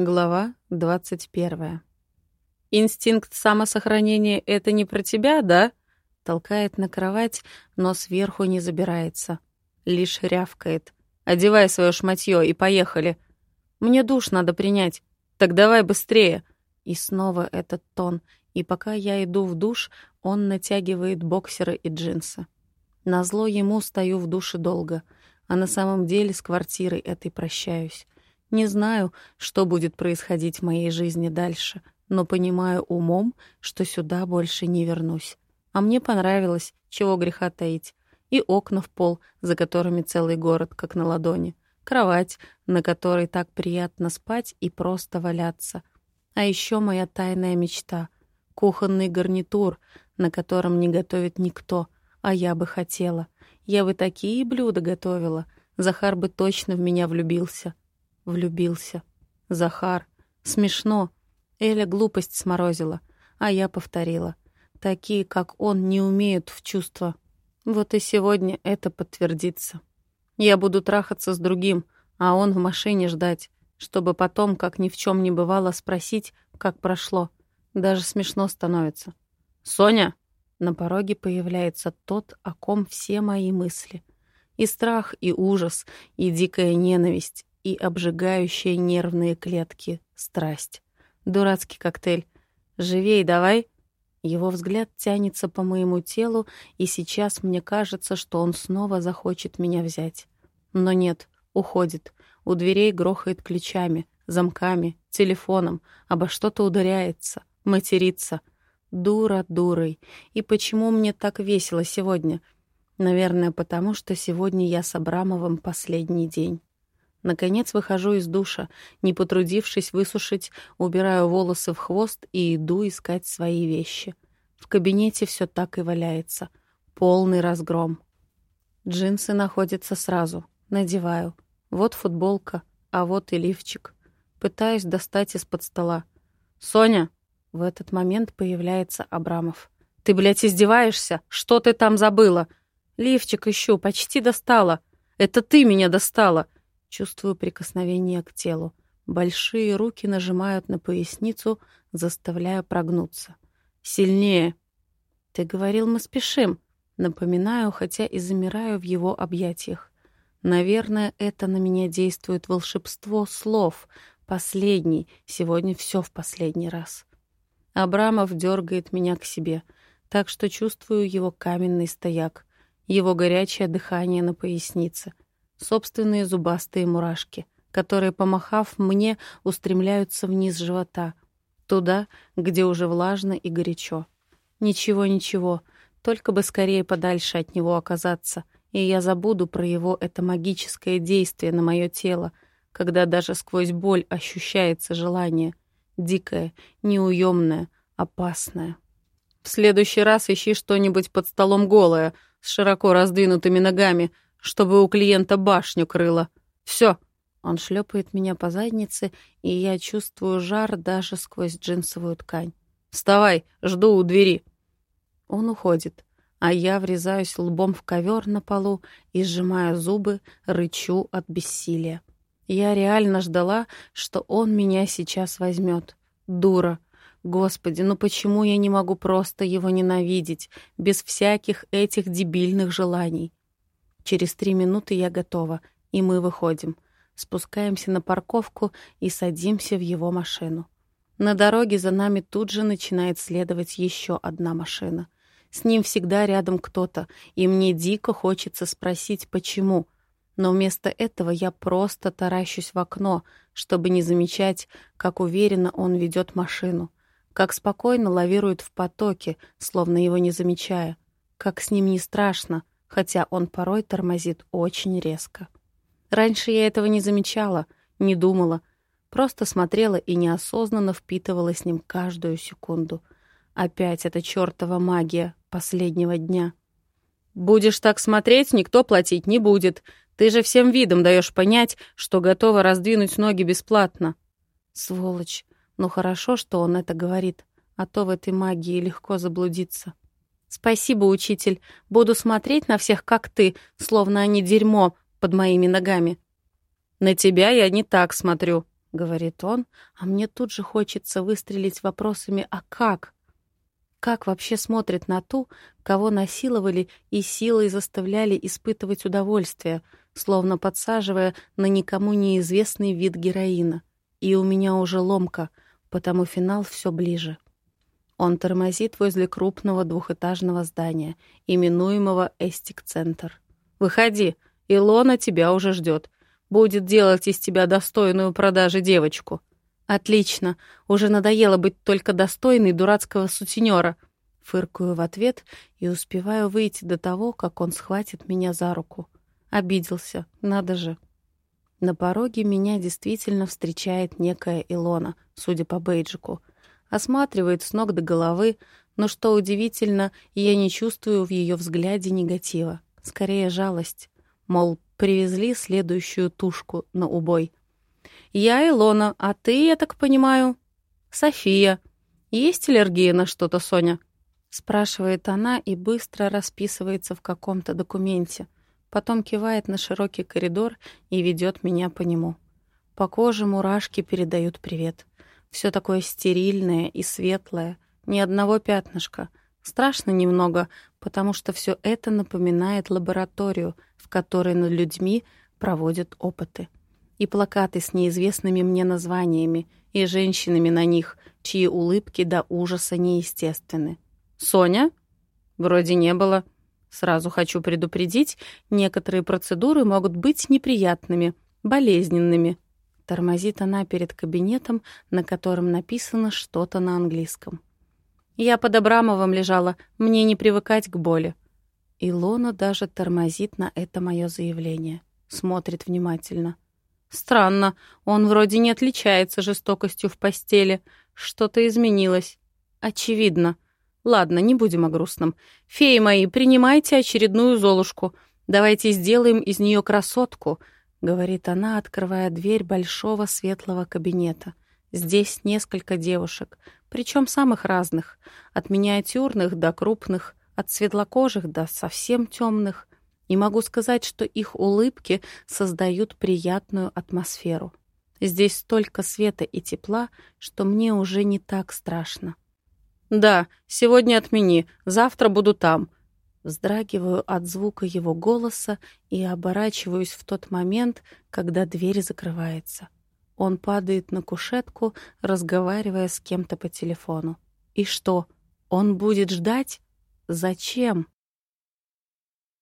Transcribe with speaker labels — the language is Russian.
Speaker 1: Глава 21. «Инстинкт самосохранения — это не про тебя, да?» Толкает на кровать, но сверху не забирается. Лишь рявкает. «Одевай свое шматье и поехали. Мне душ надо принять. Так давай быстрее!» И снова этот тон. И пока я иду в душ, он натягивает боксеры и джинсы. Назло ему стою в душе долго, а на самом деле с квартирой этой прощаюсь. Не знаю, что будет происходить в моей жизни дальше, но понимаю умом, что сюда больше не вернусь. А мне понравилось, чего греха таить. И окна в пол, за которыми целый город, как на ладони. Кровать, на которой так приятно спать и просто валяться. А еще моя тайная мечта — кухонный гарнитур, на котором не готовит никто, а я бы хотела. Я бы такие блюда готовила. Захар бы точно в меня влюбился. Влюбился. Захар. Смешно. Эля глупость сморозила, а я повторила. Такие, как он, не умеют в чувства. Вот и сегодня это подтвердится. Я буду трахаться с другим, а он в машине ждать, чтобы потом, как ни в чем не бывало, спросить, как прошло. Даже смешно становится. «Соня!» На пороге появляется тот, о ком все мои мысли. И страх, и ужас, и дикая ненависть, и обжигающая нервные клетки страсть. Дурацкий коктейль. «Живей давай!» Его взгляд тянется по моему телу, и сейчас мне кажется, что он снова захочет меня взять. Но нет, уходит. У дверей грохает ключами, замками, телефоном, обо что-то ударяется, матерится. Дура дурой. И почему мне так весело сегодня? Наверное, потому что сегодня я с Абрамовым последний день. Наконец выхожу из душа, не потрудившись высушить, убираю волосы в хвост и иду искать свои вещи. В кабинете все так и валяется. Полный разгром. Джинсы находятся сразу. Надеваю. Вот футболка, а вот и лифчик. Пытаюсь достать из-под стола. «Соня!» В этот момент появляется Абрамов. «Ты, блядь, издеваешься? Что ты там забыла?» «Лифчик ищу, почти достала. Это ты меня достала!» Чувствую прикосновение к телу. Большие руки нажимают на поясницу, заставляя прогнуться. «Сильнее!» «Ты говорил, мы спешим!» Напоминаю, хотя и замираю в его объятиях. Наверное, это на меня действует волшебство слов. Последний. Сегодня все в последний раз. Абрамов дергает меня к себе, так что чувствую его каменный стояк, его горячее дыхание на пояснице — собственные зубастые мурашки, которые, помахав мне, устремляются вниз живота, туда, где уже влажно и горячо. Ничего, ничего, только бы скорее подальше от него оказаться, и я забуду про его это магическое действие на мое тело, когда даже сквозь боль ощущается желание, дикое, неуемное, опасное. В следующий раз ищи что-нибудь под столом голое, с широко раздвинутыми ногами — чтобы у клиента башню крыло. Все. Он шлепает меня по заднице, и я чувствую жар даже сквозь джинсовую ткань. «Вставай, жду у двери». Он уходит, а я врезаюсь лбом в ковер на полу и, сжимая зубы, рычу от бессилия. Я реально ждала, что он меня сейчас возьмет. Дура. Господи, ну почему я не могу просто его ненавидеть, без всяких этих дебильных желаний? Через три минуты я готова, и мы выходим. Спускаемся на парковку и садимся в его машину. На дороге за нами тут же начинает следовать еще одна машина. С ним всегда рядом кто-то, и мне дико хочется спросить, почему. Но вместо этого я просто таращусь в окно, чтобы не замечать, как уверенно он ведет машину, как спокойно лавирует в потоке, словно его не замечая, как с ним не страшно, хотя он порой тормозит очень резко. Раньше я этого не замечала, не думала, просто смотрела и неосознанно впитывала с ним каждую секунду. Опять эта чертова магия последнего дня. «Будешь так смотреть, никто платить не будет. Ты же всем видом даешь понять, что готова раздвинуть ноги бесплатно». Сволочь. Ну хорошо, что он это говорит, а то в этой магии легко заблудиться. «Спасибо, учитель. Буду смотреть на всех, как ты, словно они дерьмо под моими ногами». «На тебя я не так смотрю. — говорит он, а мне тут же хочется выстрелить вопросами «А как?». Как вообще смотрит на ту, кого насиловали и силой заставляли испытывать удовольствие, словно подсаживая на никому неизвестный вид героина? И у меня уже ломка, потому финал все ближе. Он тормозит возле крупного двухэтажного здания, именуемого Эстик-центр. «Выходи, Илона тебя уже ждет будет делать из тебя достойную продажи девочку. Отлично, уже надоело быть только достойной дурацкого сутенера. Фыркаю в ответ и успеваю выйти до того, как он схватит меня за руку. Обиделся, надо же. На пороге меня действительно встречает некая Илона, судя по бейджику. Осматривает с ног до головы, но, что удивительно, я не чувствую в ее взгляде негатива. Скорее, жалость. Мол, привезли следующую тушку на убой. «Я Илона, а ты, я так понимаю?» «София. Есть аллергия на что-то, Соня?» Спрашивает она и быстро расписывается в каком-то документе. Потом кивает на широкий коридор и ведет меня по нему. По коже мурашки передают привет. Все такое стерильное и светлое, ни одного пятнышка. Страшно немного, потому что все это напоминает лабораторию, в которой над людьми проводят опыты. И плакаты с неизвестными мне названиями, и женщинами на них, чьи улыбки до ужаса неестественны. «Соня?» «Вроде не было. Сразу хочу предупредить, некоторые процедуры могут быть неприятными, болезненными». Тормозит она перед кабинетом, на котором написано что-то на английском. Я под Абрамовым лежала, мне не привыкать к боли. Илона даже тормозит на это мое заявление. Смотрит внимательно. Странно, он вроде не отличается жестокостью в постели. Что-то изменилось. Очевидно. Ладно, не будем о грустном. Феи мои, принимайте очередную Золушку. Давайте сделаем из нее красотку, — говорит она, открывая дверь большого светлого кабинета. Здесь несколько девушек, причем самых разных, от миниатюрных до крупных, от светлокожих до совсем темных. И могу сказать, что их улыбки создают приятную атмосферу. Здесь столько света и тепла, что мне уже не так страшно. «Да, сегодня отмени, завтра буду там», Вздрагиваю от звука его голоса и оборачиваюсь в тот момент, когда дверь закрывается. Он падает на кушетку, разговаривая с кем-то по телефону. И что, он будет ждать? Зачем?